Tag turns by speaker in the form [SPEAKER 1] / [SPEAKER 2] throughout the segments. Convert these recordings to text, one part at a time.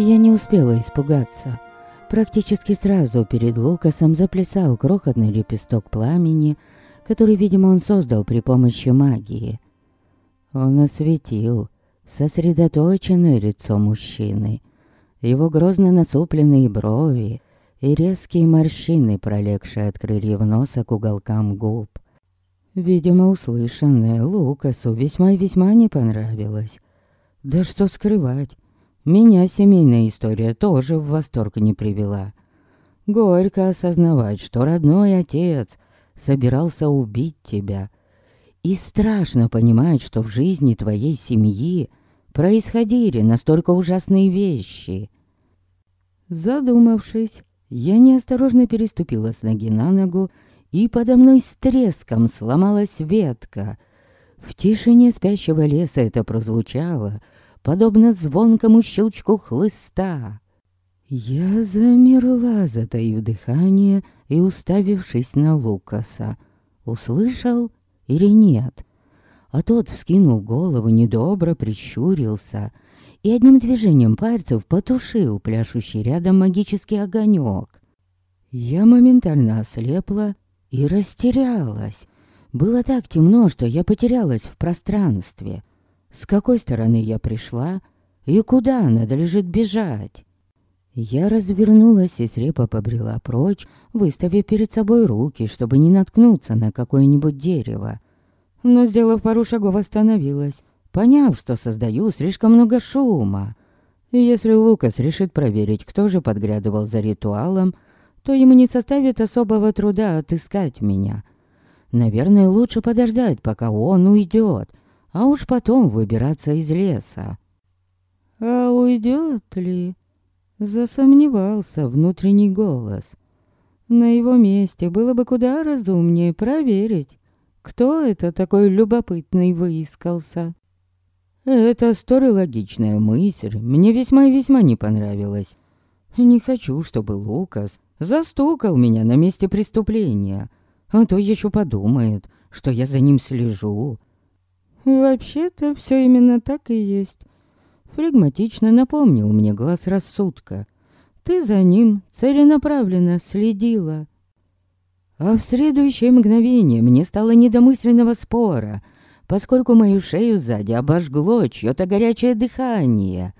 [SPEAKER 1] Я не успела испугаться. Практически сразу перед Лукасом заплясал крохотный лепесток пламени, который, видимо, он создал при помощи магии. Он осветил сосредоточенное лицо мужчины, его грозно насупленные брови и резкие морщины, пролегшие от крыльев носа к уголкам губ. Видимо, услышанное Лукасу весьма и весьма не понравилось. Да что скрывать, меня семейная история тоже в восторг не привела. Горько осознавать, что родной отец собирался убить тебя. И страшно понимать, что в жизни твоей семьи происходили настолько ужасные вещи. Задумавшись, я неосторожно переступила с ноги на ногу, и подо мной с треском сломалась ветка. В тишине спящего леса это прозвучало, подобно звонкому щелчку хлыста. Я замерла, затаив дыхание и уставившись на Лукаса. Услышал или нет? А тот вскинул голову, недобро прищурился и одним движением пальцев потушил пляшущий рядом магический огонек. Я моментально ослепла и растерялась. Было так темно, что я потерялась в пространстве. С какой стороны я пришла и куда надо лежит бежать? Я развернулась и срепо побрела прочь, выставив перед собой руки, чтобы не наткнуться на какое-нибудь дерево. Но, сделав пару шагов, остановилась, поняв, что создаю слишком много шума. Если Лукас решит проверить, кто же подглядывал за ритуалом, то ему не составит особого труда отыскать меня. Наверное, лучше подождать, пока он уйдет, а уж потом выбираться из леса. А уйдет ли? Засомневался внутренний голос. На его месте было бы куда разумнее проверить, кто это такой любопытный выискался. Эта столь логичная мысль мне весьма и весьма не понравилась. Не хочу, чтобы Лукас застукал меня на месте преступления, а то еще подумает, что я за ним слежу. Вообще-то все именно так и есть. Флегматично напомнил мне глаз рассудка. Ты за ним целенаправленно следила. А в следующее мгновение мне стало недомысленного спора, поскольку мою шею сзади обожгло чьё-то горячее дыхание.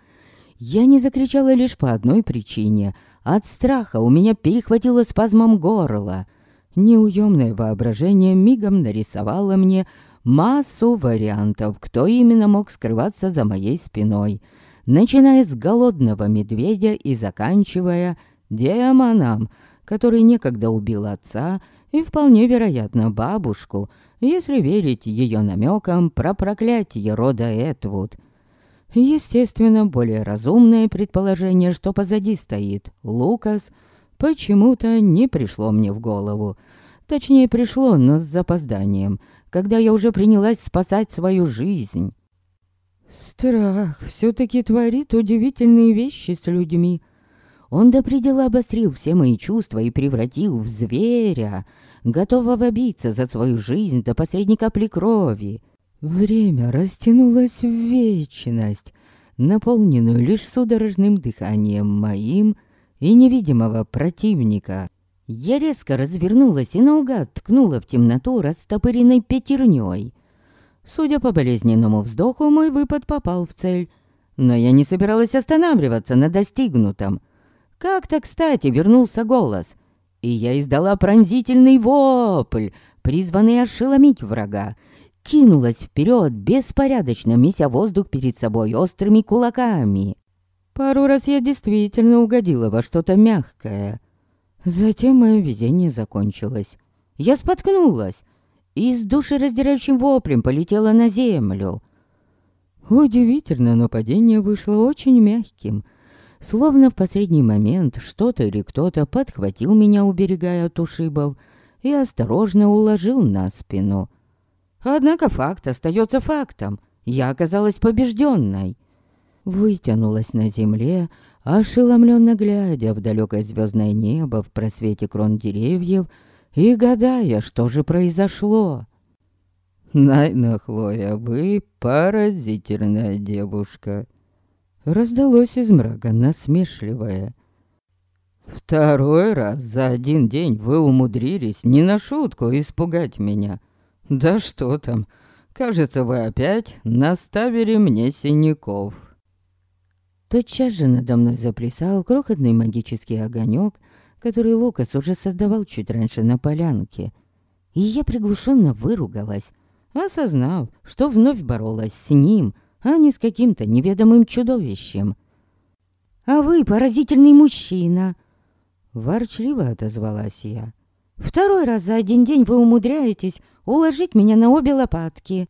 [SPEAKER 1] Я не закричала лишь по одной причине. От страха у меня перехватило спазмом горло. Неуемное воображение мигом нарисовало мне массу вариантов, кто именно мог скрываться за моей спиной, начиная с голодного медведя и заканчивая демоном, который некогда убил отца и вполне вероятно бабушку, если верить ее намекам про проклятие рода Этвуд. Естественно, более разумное предположение, что позади стоит Лукас, почему-то не пришло мне в голову. Точнее, пришло, но с запозданием — когда я уже принялась спасать свою жизнь. Страх все-таки творит удивительные вещи с людьми. Он до предела обострил все мои чувства и превратил в зверя, готового биться за свою жизнь до последней капли крови. Время растянулось в вечность, наполненную лишь судорожным дыханием моим и невидимого противника. Я резко развернулась и наугад ткнула в темноту растопыренной пятерней. Судя по болезненному вздоху, мой выпад попал в цель. Но я не собиралась останавливаться на достигнутом. Как-то, кстати, вернулся голос. И я издала пронзительный вопль, призванный ошеломить врага. Кинулась вперед, беспорядочно меся воздух перед собой острыми кулаками. Пару раз я действительно угодила во что-то мягкое — Затем мое везение закончилось. Я споткнулась и с душераздирающим воплем полетела на землю. Удивительно, но падение вышло очень мягким. Словно в последний момент что-то или кто-то подхватил меня, уберегая от ушибов, и осторожно уложил на спину. Однако факт остается фактом. Я оказалась побежденной. Вытянулась на земле, ошеломленно глядя в далекое звездное небо в просвете крон деревьев и гадая, что же произошло. Найна Хлоя, вы поразительная девушка. раздалось из мрака насмешливое. «Второй раз за один день вы умудрились не на шутку испугать меня. Да что там, кажется, вы опять наставили мне синяков». Тотчас же надо мной заплясал крохотный магический огонек, который Лукас уже создавал чуть раньше на полянке. И я приглушенно выругалась, осознав, что вновь боролась с ним, а не с каким-то неведомым чудовищем. «А вы поразительный мужчина!» Ворчливо отозвалась я. «Второй раз за один день вы умудряетесь уложить меня на обе лопатки!»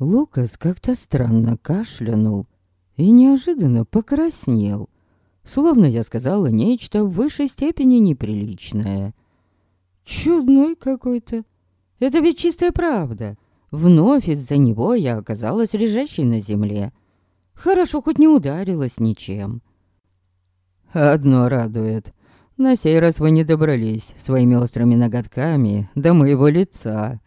[SPEAKER 1] Лукас как-то странно кашлянул и неожиданно покраснел, словно я сказала нечто в высшей степени неприличное. Чудной какой-то. Это ведь чистая правда. Вновь из-за него я оказалась лежащей на земле. Хорошо, хоть не ударилась ничем. Одно радует. На сей раз вы не добрались своими острыми ноготками до моего лица.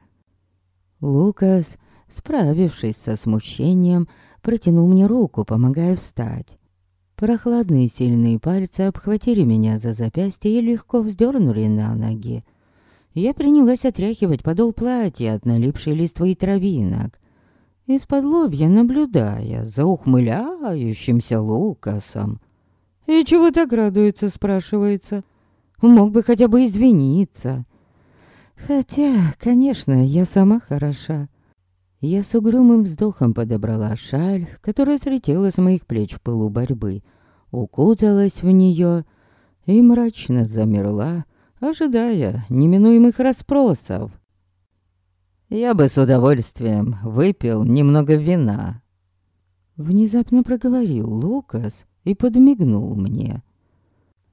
[SPEAKER 1] Лукас, справившись со смущением, протянул мне руку, помогая встать. Прохладные сильные пальцы обхватили меня за запястье и легко вздернули на ноги. Я принялась отряхивать подол платья от налипшей листвы и травинок, из-под лобья наблюдая за ухмыляющимся Лукасом. И чего так радуется, спрашивается? Мог бы хотя бы извиниться. Хотя, конечно, я сама хороша. Я с угрюмым вздохом подобрала шаль, которая слетела с моих плеч в пылу борьбы, укуталась в нее и мрачно замерла, ожидая неминуемых расспросов. Я бы с удовольствием выпил немного вина. Внезапно проговорил Лукас, и подмигнул мне.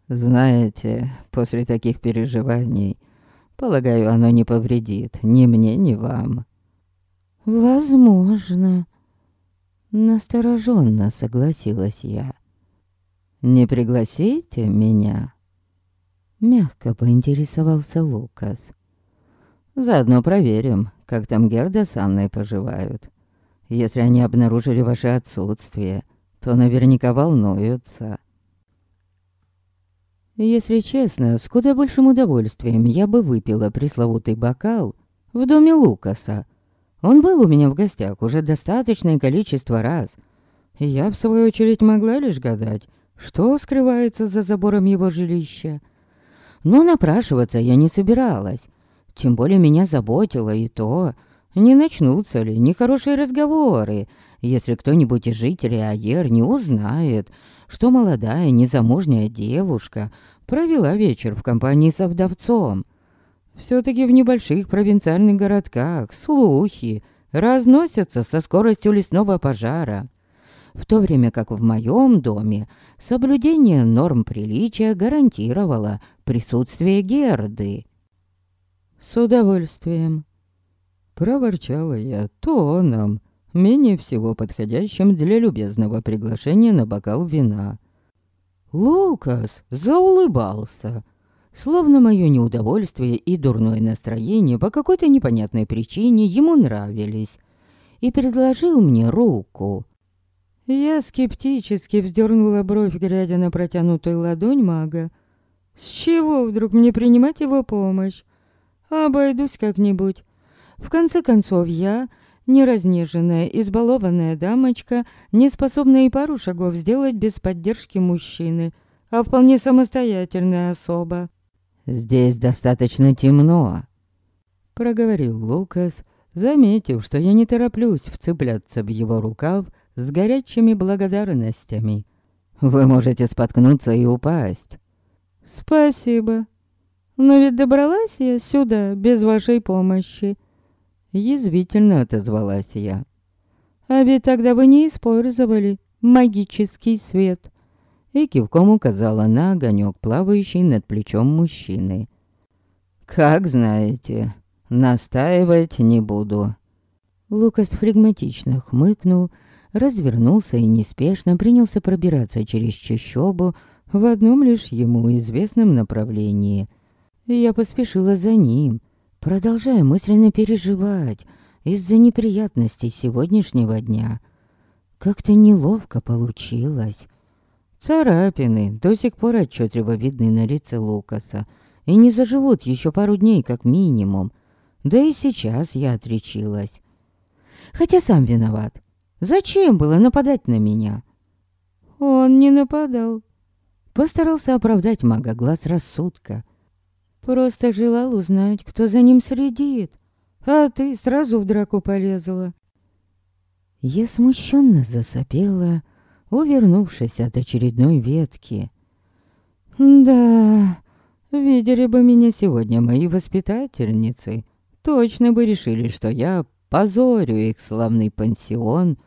[SPEAKER 1] «Знаете, после таких переживаний, полагаю, оно не повредит ни мне, ни вам». «Возможно», — настороженно согласилась я. «Не пригласите меня?» Мягко поинтересовался Лукас. «Заодно проверим, как там Герда с Анной поживают. Если они обнаружили ваше отсутствие, то наверняка волнуются. Если честно, с куда большим удовольствием я бы выпила пресловутый бокал в доме Лукаса. Он был у меня в гостях уже достаточное количество раз. И я, в свою очередь, могла лишь гадать, что скрывается за забором его жилища. Но напрашиваться я не собиралась. Тем более меня заботило и то, не начнутся ли нехорошие разговоры, если кто-нибудь из жителей Аер не узнает, что молодая незамужняя девушка провела вечер в компании со вдовцом. Все-таки в небольших провинциальных городках слухи разносятся со скоростью лесного пожара. В то время как в моем доме соблюдение норм приличия гарантировало присутствие Герды. С удовольствием. Проворчала я тоном, менее всего подходящим для любезного приглашения на бокал вина. Лукас заулыбался, словно мое неудовольствие и дурное настроение по какой-то непонятной причине ему нравились, и предложил мне руку. Я скептически вздернула бровь, глядя на протянутую ладонь мага. С чего вдруг мне принимать его помощь? Обойдусь как-нибудь. В конце концов, я Неразнеженная, избалованная дамочка, не способная и пару шагов сделать без поддержки мужчины, а вполне самостоятельная особа. «Здесь достаточно темно», — проговорил Лукас, заметив, что я не тороплюсь вцепляться в его рукав с горячими благодарностями. «Вы можете споткнуться и упасть». «Спасибо. Но ведь добралась я сюда без вашей помощи». Язвительно отозвалась я. «А ведь тогда вы не использовали магический свет». И кивком указала на огонек, плавающий над плечом мужчины. «Как знаете, настаивать не буду». Лукас флегматично хмыкнул, развернулся и неспешно принялся пробираться через чащобу в одном лишь ему известном направлении. Я поспешила за ним, продолжая мысленно переживать из-за неприятностей сегодняшнего дня. Как-то неловко получилось. Царапины до сих пор отчетливо видны на лице Лукаса и не заживут еще пару дней как минимум. Да и сейчас я отречилась. Хотя сам виноват. Зачем было нападать на меня? Он не нападал. Постарался оправдать мага глаз рассудка. Просто желал узнать, кто за ним следит. А ты сразу в драку полезла. Я смущенно засопела, увернувшись от очередной ветки. Да, видели бы меня сегодня мои воспитательницы, точно бы решили, что я позорю их славный пансион,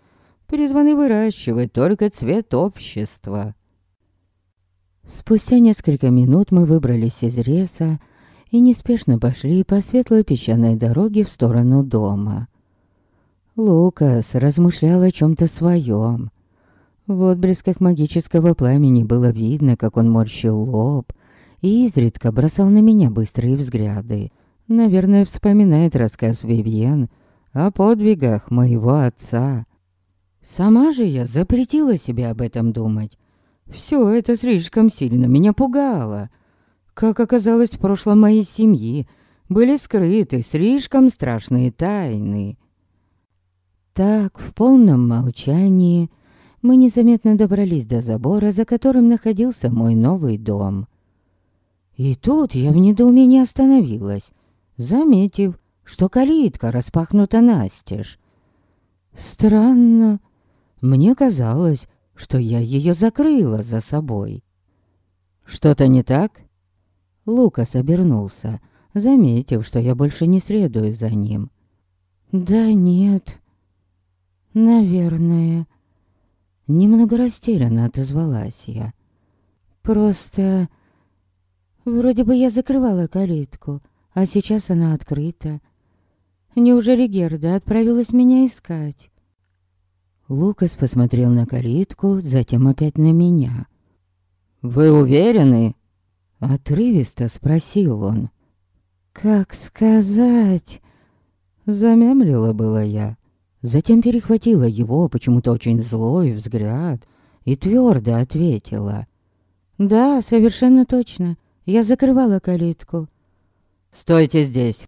[SPEAKER 1] призванный выращивать только цвет общества. Спустя несколько минут мы выбрались из леса и неспешно пошли по светлой песчаной дороге в сторону дома. Лукас размышлял о чем-то своем. В отблесках магического пламени было видно, как он морщил лоб и изредка бросал на меня быстрые взгляды. Наверное, вспоминает рассказ Вивьен о подвигах моего отца. Сама же я запретила себе об этом думать. Все это слишком сильно меня пугало. Как оказалось, в прошлом моей семьи были скрыты слишком страшные тайны. Так, в полном молчании, мы незаметно добрались до забора, за которым находился мой новый дом. И тут я в недоумении остановилась, заметив, что калитка распахнута настежь. Странно. Мне казалось, что я ее закрыла за собой. «Что-то не так?» Лукас обернулся, заметив, что я больше не следую за ним. «Да нет, наверное...» Немного растерянно отозвалась я. «Просто... Вроде бы я закрывала калитку, а сейчас она открыта. Неужели Герда отправилась меня искать?» Лукас посмотрел на калитку, затем опять на меня. «Вы уверены?» Отрывисто спросил он. «Как сказать?» Замямлила была я. Затем перехватила его почему-то очень злой взгляд и твердо ответила. «Да, совершенно точно. Я закрывала калитку». «Стойте здесь!»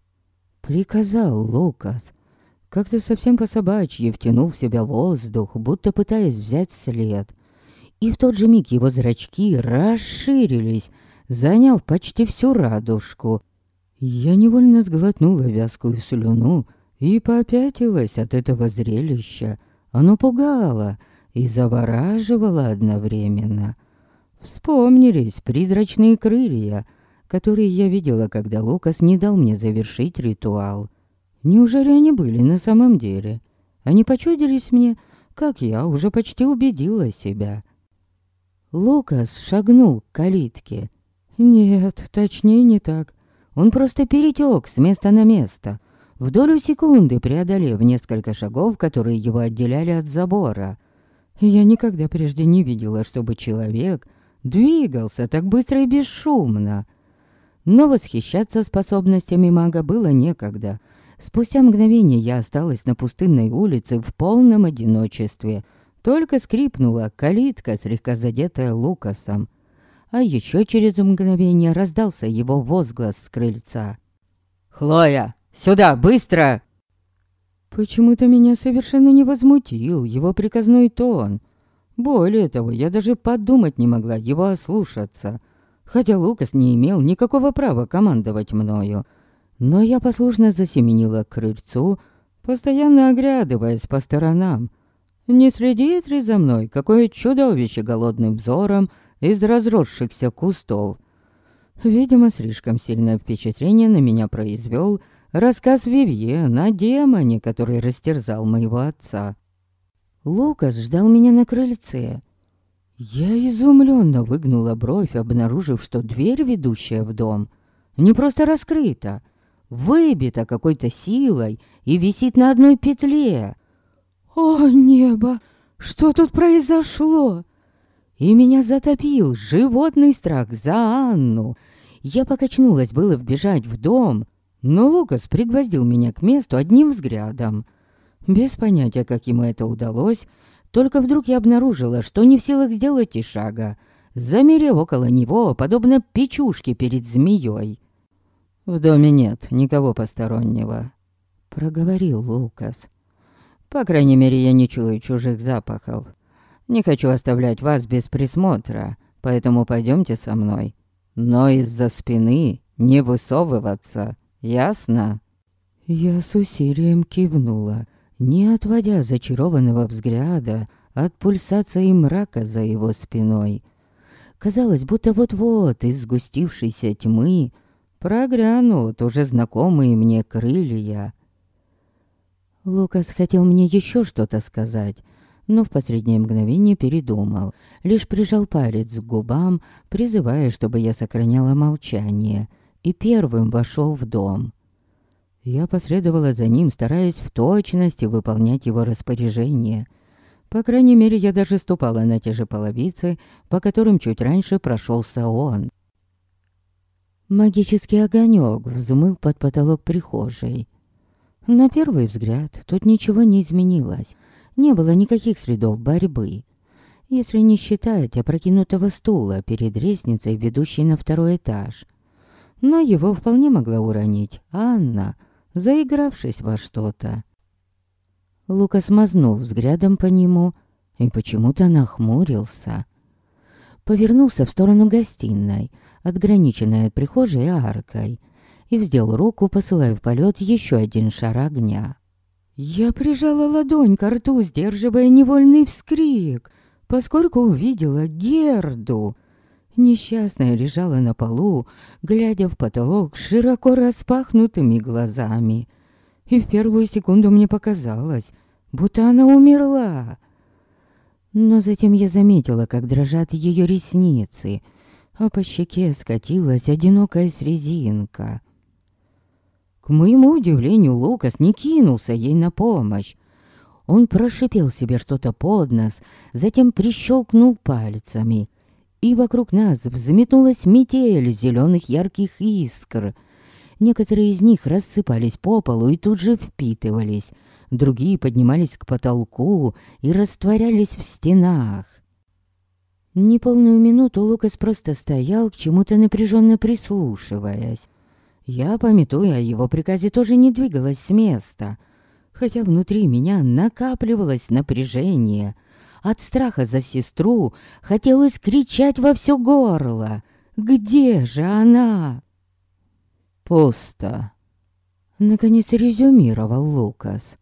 [SPEAKER 1] Приказал Лукас. Как-то совсем по-собачьи втянул в себя воздух, будто пытаясь взять след. И в тот же миг его зрачки расширились, заняв почти всю радужку. Я невольно сглотнула вязкую слюну и попятилась от этого зрелища. Оно пугало и завораживало одновременно. Вспомнились призрачные крылья, которые я видела, когда Лукас не дал мне завершить ритуал. Неужели они были на самом деле? Они почудились мне, как я уже почти убедила себя. Лукас шагнул к калитке. Нет, точнее не так. Он просто перетек с места на место, в долю секунды преодолев несколько шагов, которые его отделяли от забора. Я никогда прежде не видела, чтобы человек двигался так быстро и бесшумно. Но восхищаться способностями мага было некогда. Спустя мгновение я осталась на пустынной улице в полном одиночестве. Только скрипнула калитка, слегка задетая Лукасом. А еще через мгновение раздался его возглас с крыльца. «Хлоя, сюда, быстро!» Почему-то меня совершенно не возмутил его приказной тон. Более того, я даже подумать не могла его ослушаться — хотя Лукас не имел никакого права командовать мною. Но я послушно засеменила к крыльцу, постоянно оглядываясь по сторонам. Не следит ли за мной какое чудовище голодным взором из разросшихся кустов? Видимо, слишком сильное впечатление на меня произвел рассказ Вивьен о демоне, который растерзал моего отца. Лукас ждал меня на крыльце, я изумленно выгнула бровь, обнаружив, что дверь, ведущая в дом, не просто раскрыта, выбита какой-то силой и висит на одной петле. «О, небо! Что тут произошло?» И меня затопил животный страх за Анну. Я покачнулась было вбежать в дом, но Лукас пригвоздил меня к месту одним взглядом. Без понятия, как ему это удалось, Только вдруг я обнаружила, что не в силах сделать и шага, замерев около него, подобно печушке перед змеей. «В доме нет никого постороннего», — проговорил Лукас. «По крайней мере, я не чую чужих запахов. Не хочу оставлять вас без присмотра, поэтому пойдемте со мной. Но из-за спины не высовываться, ясно?» Я с усилием кивнула, не отводя зачарованного взгляда от пульсации мрака за его спиной. Казалось, будто вот-вот из сгустившейся тьмы прогрянут уже знакомые мне крылья. Лукас хотел мне еще что-то сказать, но в последнее мгновение передумал. Лишь прижал палец к губам, призывая, чтобы я сохраняла молчание, и первым вошел в дом. Я последовала за ним, стараясь в точности выполнять его распоряжение. По крайней мере, я даже ступала на те же половицы, по которым чуть раньше прошелся он. Магический огонек взмыл под потолок прихожей. На первый взгляд тут ничего не изменилось. Не было никаких следов борьбы. Если не считать опрокинутого стула перед лестницей, ведущей на второй этаж. Но его вполне могла уронить Анна, заигравшись во что-то. Лука смазнул взглядом по нему и почему-то нахмурился. Повернулся в сторону гостиной, отграниченной от прихожей аркой, и вздел руку, посылая в полет еще один шар огня. Я прижала ладонь к рту, сдерживая невольный вскрик, поскольку увидела Герду. Несчастная лежала на полу, глядя в потолок широко распахнутыми глазами. И в первую секунду мне показалось, будто она умерла. Но затем я заметила, как дрожат ее ресницы, а по щеке скатилась одинокая слезинка. К моему удивлению, Лукас не кинулся ей на помощь. Он прошипел себе что-то под нос, затем прищелкнул пальцами — и вокруг нас взметнулась метель зеленых ярких искр. Некоторые из них рассыпались по полу и тут же впитывались, другие поднимались к потолку и растворялись в стенах. Неполную минуту Лукас просто стоял, к чему-то напряженно прислушиваясь. Я, пометуя о его приказе, тоже не двигалась с места, хотя внутри меня накапливалось напряжение — от страха за сестру хотелось кричать во все горло. «Где же она?» «Пусто», — наконец резюмировал Лукас.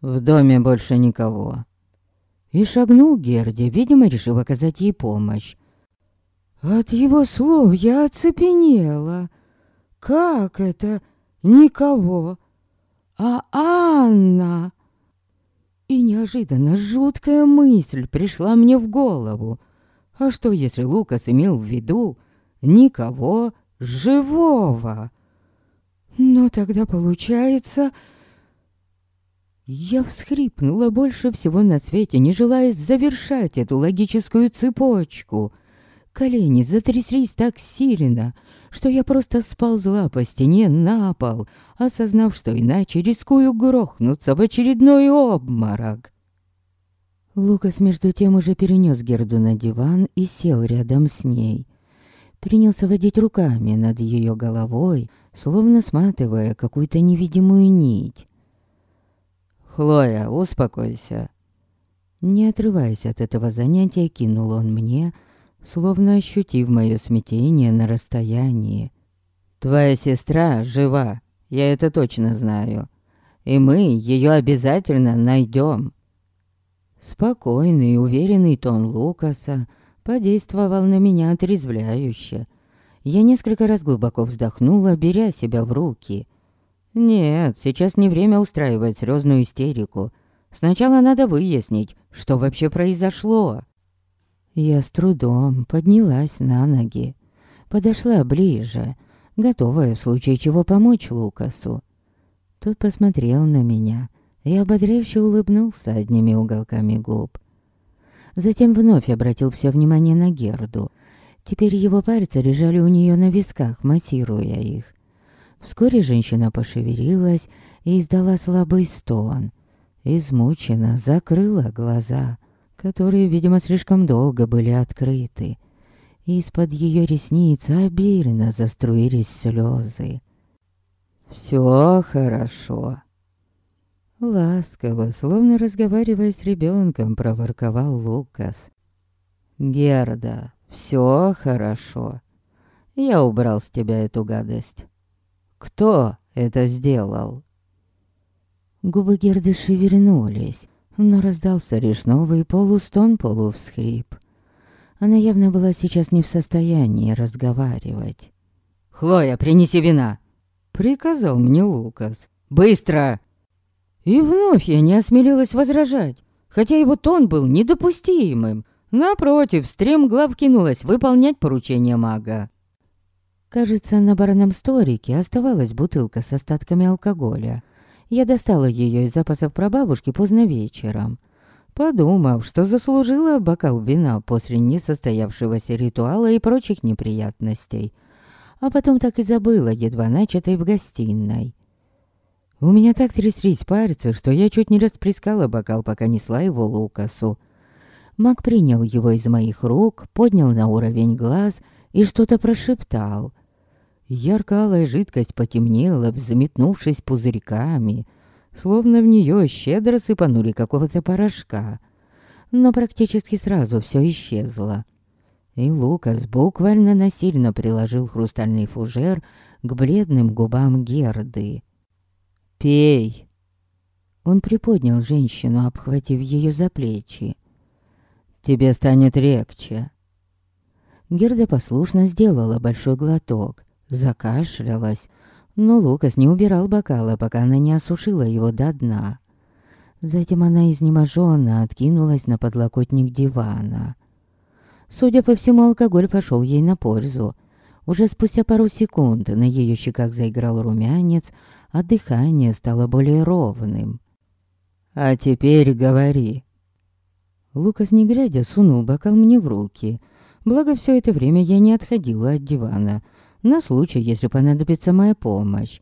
[SPEAKER 1] «В доме больше никого». И шагнул Герде, видимо, решив оказать ей помощь. От его слов я оцепенела. «Как это? Никого? А Анна?» И неожиданно жуткая мысль пришла мне в голову. А что, если Лукас имел в виду никого живого? Но тогда получается... Я всхрипнула больше всего на свете, не желая завершать эту логическую цепочку. Колени затряслись так сильно, что я просто сползла по стене на пол, осознав, что иначе рискую грохнуться в очередной обморок. Лукас между тем уже перенес Герду на диван и сел рядом с ней. Принялся водить руками над ее головой, словно сматывая какую-то невидимую нить. «Хлоя, успокойся!» Не отрываясь от этого занятия, кинул он мне, словно ощутив мое смятение на расстоянии. «Твоя сестра жива, я это точно знаю, и мы ее обязательно найдем». Спокойный и уверенный тон Лукаса подействовал на меня отрезвляюще. Я несколько раз глубоко вздохнула, беря себя в руки. «Нет, сейчас не время устраивать слезную истерику. Сначала надо выяснить, что вообще произошло». Я с трудом поднялась на ноги, подошла ближе, готовая в случае чего помочь Лукасу. Тот посмотрел на меня и ободряюще улыбнулся одними уголками губ. Затем вновь обратил все внимание на Герду. Теперь его пальцы лежали у нее на висках, массируя их. Вскоре женщина пошевелилась и издала слабый стон. измученно закрыла глаза, которые, видимо, слишком долго были открыты. Из-под ее ресниц обильно заструились слезы. «Все хорошо». Ласково, словно разговаривая с ребенком, проворковал Лукас. «Герда, все хорошо. Я убрал с тебя эту гадость. Кто это сделал?» Губы Герды шевельнулись, но раздался лишь новый полустон полувсхрип. Она явно была сейчас не в состоянии разговаривать. «Хлоя, принеси вина!» Приказал мне Лукас. «Быстро!» И вновь я не осмелилась возражать, хотя его тон был недопустимым. Напротив, стремглав кинулась выполнять поручение мага. Кажется, на барном столике оставалась бутылка с остатками алкоголя. Я достала ее из запасов прабабушки поздно вечером, подумав, что заслужила бокал вина после несостоявшегося ритуала и прочих неприятностей. А потом так и забыла, едва начатой в гостиной. У меня так тряслись пальцы, что я чуть не расплескала бокал, пока несла его Лукасу. Маг принял его из моих рук, поднял на уровень глаз и что-то прошептал. Яркалая жидкость потемнела, взметнувшись пузырьками, словно в нее щедро сыпанули какого-то порошка. Но практически сразу все исчезло. И Лукас буквально насильно приложил хрустальный фужер к бледным губам Герды. «Пей!» Он приподнял женщину, обхватив ее за плечи. «Тебе станет легче!» Герда послушно сделала большой глоток, закашлялась, но Лукас не убирал бокала, пока она не осушила его до дна. Затем она изнеможенно откинулась на подлокотник дивана. Судя по всему, алкоголь пошел ей на пользу. Уже спустя пару секунд на ее щеках заиграл румянец, а дыхание стало более ровным. «А теперь говори». Лукас, не глядя, сунул бокал мне в руки. Благо, все это время я не отходила от дивана, на случай, если понадобится моя помощь.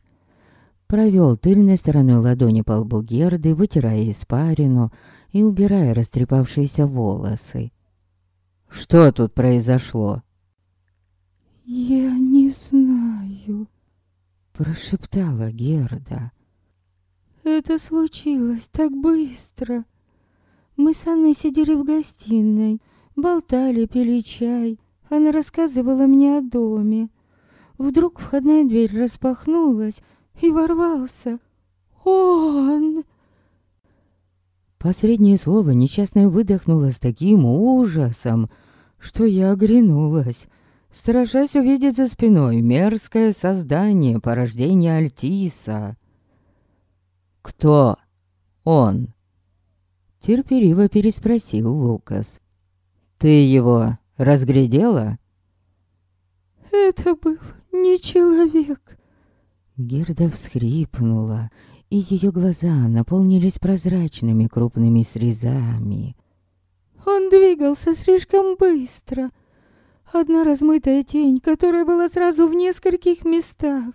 [SPEAKER 1] Провел тыльной стороной ладони по лбу Герды, вытирая испарину и убирая растрепавшиеся волосы. «Что тут произошло?»
[SPEAKER 2] «Я не знаю»,
[SPEAKER 1] Прошептала Герда.
[SPEAKER 2] Это случилось так быстро. Мы с Анной сидели в гостиной, болтали, пили чай. Она рассказывала мне о доме. Вдруг входная дверь распахнулась, и ворвался он.
[SPEAKER 1] Последнее слово несчастная выдохнула с таким ужасом, что я оглянулась страшась увидеть за спиной мерзкое создание порождения Альтиса. «Кто он?» Терпеливо переспросил Лукас. «Ты его разглядела?»
[SPEAKER 2] «Это был не человек!»
[SPEAKER 1] Герда всхрипнула, и ее глаза наполнились прозрачными крупными срезами.
[SPEAKER 2] «Он двигался слишком быстро!» Одна размытая тень, которая была сразу в нескольких местах.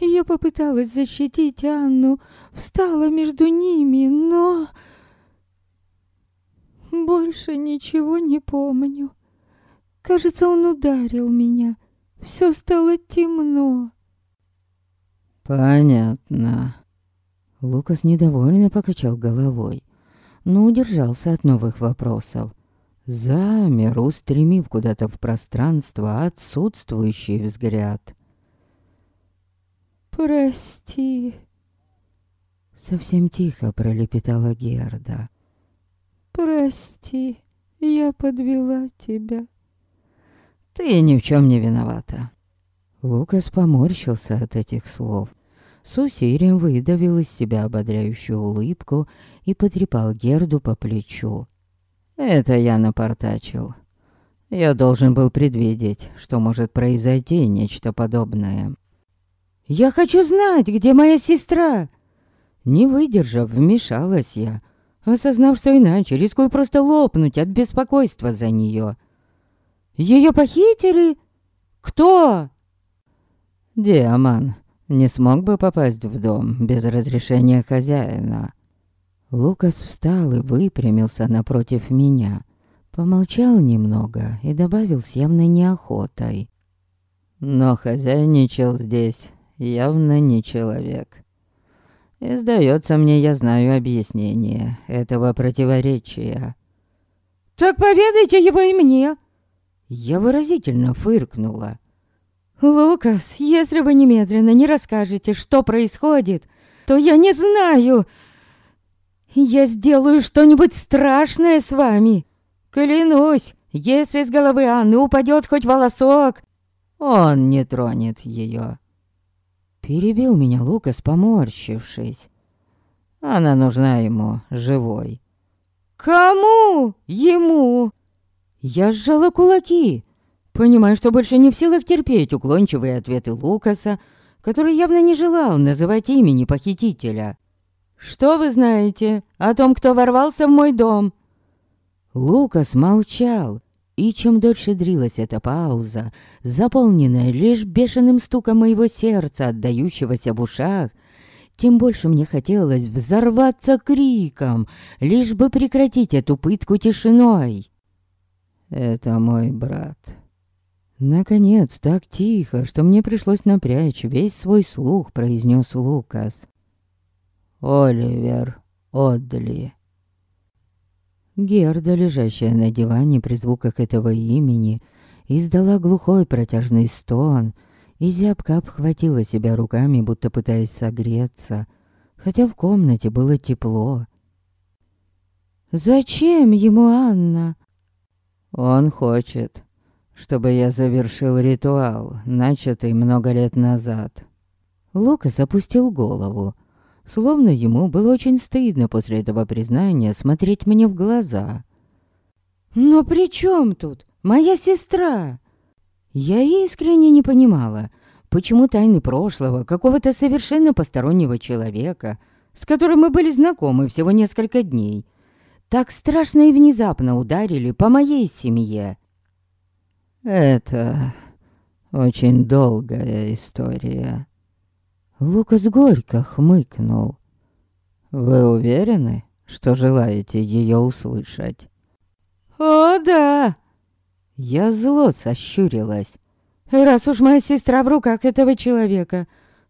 [SPEAKER 2] Я попыталась защитить Анну, встала между ними, но... Больше ничего не помню. Кажется, он ударил меня. Все стало темно.
[SPEAKER 1] Понятно. Лукас недовольно покачал головой, но удержался от новых вопросов замер, устремив куда-то в пространство отсутствующий взгляд.
[SPEAKER 2] «Прости», —
[SPEAKER 1] совсем тихо пролепетала Герда.
[SPEAKER 2] «Прости, я подвела тебя».
[SPEAKER 1] «Ты ни в чем не виновата». Лукас поморщился от этих слов. С усилием выдавил из себя ободряющую улыбку и потрепал Герду по плечу. Это я напортачил. Я должен был предвидеть, что может произойти нечто подобное. «Я хочу знать, где моя сестра!» Не выдержав, вмешалась я, осознав, что иначе рискую просто лопнуть от беспокойства за нее. «Ее похитили? Кто?» «Демон не смог бы попасть в дом без разрешения хозяина». Лукас встал и выпрямился напротив меня. Помолчал немного и добавил с явной неохотой. Но хозяйничал здесь явно не человек. И сдается мне, я знаю объяснение этого противоречия.
[SPEAKER 2] «Так поведайте его и мне!»
[SPEAKER 1] Я выразительно фыркнула.
[SPEAKER 2] «Лукас, если вы немедленно не расскажете, что происходит, то я не знаю. Я сделаю что-нибудь страшное с вами. Клянусь, если с головы Анны упадет хоть волосок,
[SPEAKER 1] он не тронет ее. Перебил меня Лукас, поморщившись. Она нужна ему живой.
[SPEAKER 2] Кому? Ему?
[SPEAKER 1] Я сжала кулаки, понимая, что больше не в силах терпеть уклончивые ответы Лукаса, который явно не желал называть имени похитителя.
[SPEAKER 2] «Что вы знаете о том, кто ворвался в мой дом?»
[SPEAKER 1] Лукас молчал, и чем дольше длилась эта пауза, заполненная лишь бешеным стуком моего сердца, отдающегося в ушах, тем больше мне хотелось взорваться криком, лишь бы прекратить эту пытку тишиной. «Это мой брат». Наконец, так тихо, что мне пришлось напрячь весь свой слух, произнес Лукас. «Оливер Одли». Герда, лежащая на диване при звуках этого имени, издала глухой протяжный стон и зябко обхватила себя руками, будто пытаясь согреться, хотя в комнате было тепло.
[SPEAKER 2] «Зачем ему Анна?»
[SPEAKER 1] «Он хочет, чтобы я завершил ритуал, начатый много лет назад». Лукас опустил голову, Словно ему было очень стыдно после этого признания смотреть мне в глаза.
[SPEAKER 2] «Но при чем тут моя сестра?»
[SPEAKER 1] Я искренне не понимала, почему тайны прошлого какого-то совершенно постороннего человека, с которым мы были знакомы всего несколько дней, так страшно и внезапно ударили по моей семье. Это очень долгая история. Лукас горько хмыкнул. «Вы уверены, что желаете ее услышать?»
[SPEAKER 2] «О, да!»
[SPEAKER 1] Я зло сощурилась.
[SPEAKER 2] «Раз уж моя сестра в руках этого человека,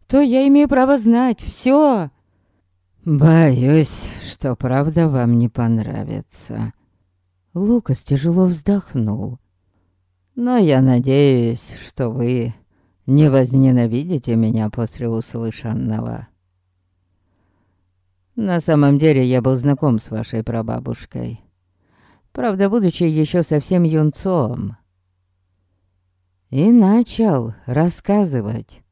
[SPEAKER 2] то я имею право знать все!»
[SPEAKER 1] «Боюсь, что правда вам не понравится». Лукас тяжело вздохнул. «Но я надеюсь, что вы не возненавидите меня после услышанного. На самом деле я был знаком с вашей прабабушкой. Правда, будучи еще совсем юнцом. И начал рассказывать.